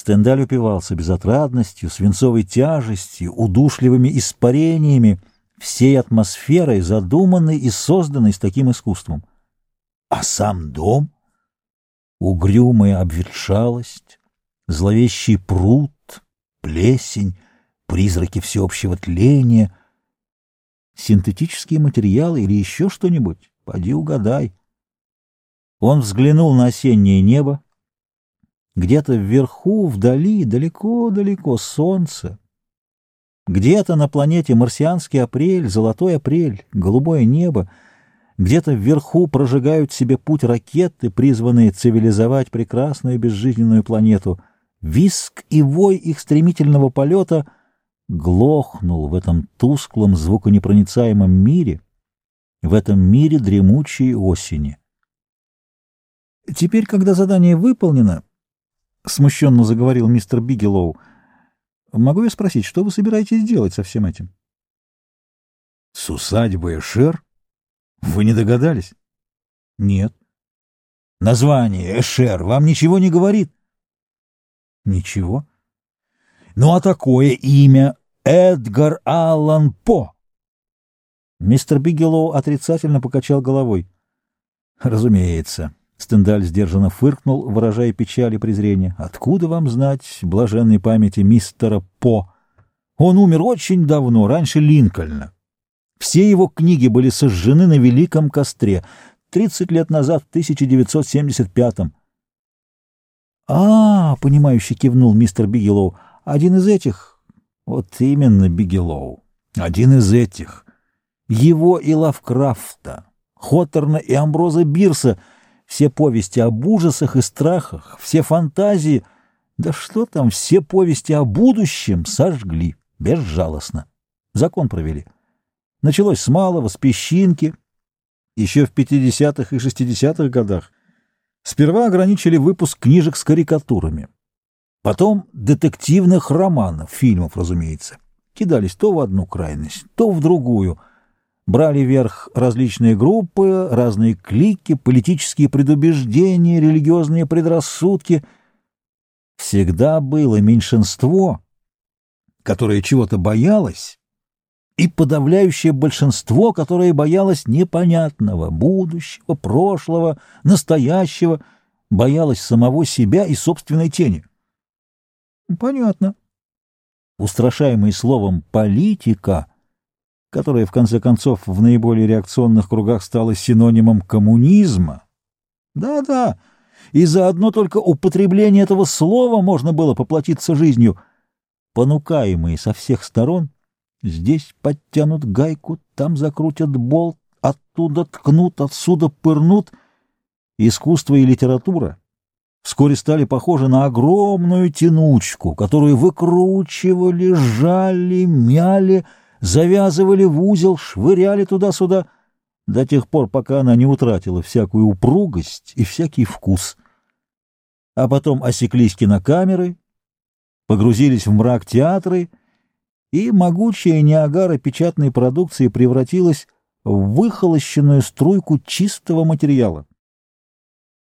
Стендаль упивался безотрадностью, свинцовой тяжестью, удушливыми испарениями, всей атмосферой, задуманной и созданной с таким искусством. А сам дом? Угрюмая обветшалость, зловещий пруд, плесень, призраки всеобщего тления, синтетические материалы или еще что-нибудь? Поди угадай. Он взглянул на осеннее небо. Где-то вверху, вдали, далеко-далеко солнце. Где-то на планете марсианский апрель, золотой апрель, голубое небо. Где-то вверху прожигают себе путь ракеты, призванные цивилизовать прекрасную безжизненную планету. Виск и вой их стремительного полета глохнул в этом тусклом звуконепроницаемом мире, в этом мире дремучей осени. Теперь, когда задание выполнено, — смущенно заговорил мистер Бигелоу, — могу я спросить, что вы собираетесь делать со всем этим? — С усадьбой Эшер? Вы не догадались? — Нет. — Название Эшер вам ничего не говорит? — Ничего. — Ну а такое имя Эдгар Аллан По? Мистер Бигелоу отрицательно покачал головой. — Разумеется. — Стендаль сдержанно фыркнул, выражая печаль и презрение. «Откуда вам знать блаженной памяти мистера По? Он умер очень давно, раньше Линкольна. Все его книги были сожжены на Великом костре, 30 лет назад, в 1975-м. «А, — понимающе кивнул мистер Бигелоу, — один из этих...» «Вот именно, Бигелоу, один из этих. Его и Лавкрафта, Хоторна и Амброза Бирса — все повести об ужасах и страхах, все фантазии, да что там, все повести о будущем сожгли безжалостно. Закон провели. Началось с малого, с песчинки, еще в 50-х и 60-х годах. Сперва ограничили выпуск книжек с карикатурами. Потом детективных романов, фильмов, разумеется. Кидались то в одну крайность, то в другую — брали верх различные группы, разные клики, политические предубеждения, религиозные предрассудки. Всегда было меньшинство, которое чего-то боялось, и подавляющее большинство, которое боялось непонятного, будущего, прошлого, настоящего, боялось самого себя и собственной тени. Понятно. Устрашаемый словом «политика» которое, в конце концов, в наиболее реакционных кругах стало синонимом коммунизма. Да-да, и за одно только употребление этого слова можно было поплатиться жизнью. Понукаемые со всех сторон, здесь подтянут гайку, там закрутят болт, оттуда ткнут, отсюда пырнут. Искусство и литература вскоре стали похожи на огромную тянучку, которую выкручивали, жали, мяли, завязывали в узел, швыряли туда-сюда, до тех пор, пока она не утратила всякую упругость и всякий вкус. А потом осеклись кинокамеры, погрузились в мрак театры, и могучая Ниагара печатной продукции превратилась в выхолощенную струйку чистого материала.